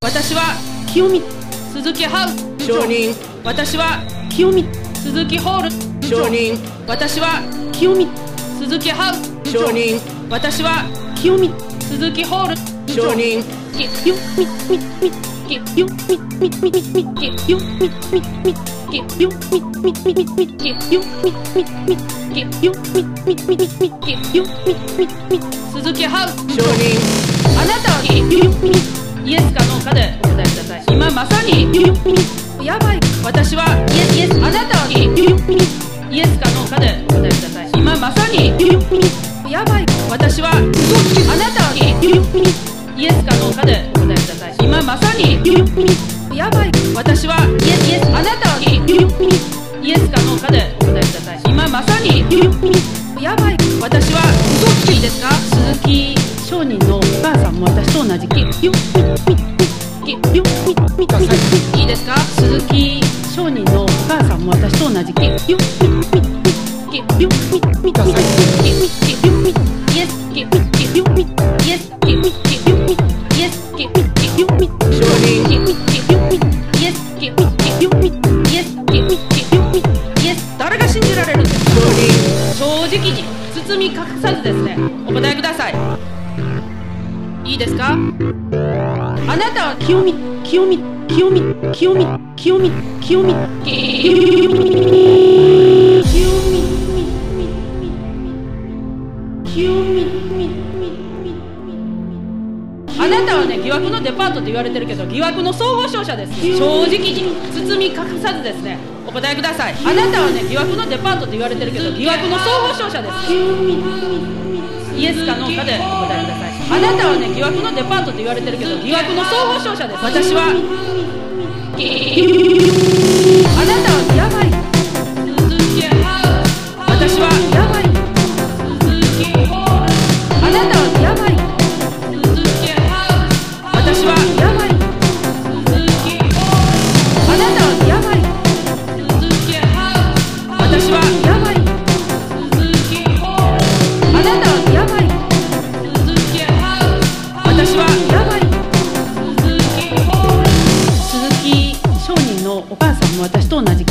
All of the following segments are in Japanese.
私は清美鈴木ハウス承認。私は清美鈴木ホール承認。私は清美鈴木ハウス承認。私は清美鈴木ホール承認。きよみみみきよみみみみみきよみみみきよみみみみみきよみみみきよみみみみみきよみみみ鈴木ハウス承認。あなたはきよみイエスかノーかでお答えください。今まさにやばい。私はイエスイエスあなたはイエスかノーかでお答えください。今まさにやばい。私はあなたはイエスかノーかでお答えください。今まさにやばい。私はイエスイエスあなたはイエスかノーかでお答えください。今まさにやばい。私は嘘つきですか？鈴木。商人のお母さんも私と同じきいいですか？鈴木商人のお母さんも私と同じきよみみみよみみみみよみイエスよみイエスよみイエスよみイエス承認誰が信じられるんですか正直に包み隠さずですねお答えくださいいいですかあなたは清美清美清美清美清美清美清美清美あなたはね疑惑のデパートって言われてるけど疑惑の総合商社です。正直に包み隠さずですね。お答えください。あなたはね疑惑のデパートって言われてるけど疑惑の総合商社です。イエスかノーかでお答えください。あなたはね疑惑のデパートって言われてるけど疑惑の総合商社です。私はあなたは。さんも私と同じ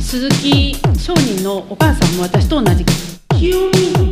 鈴木商人のお母さんも私と同じ清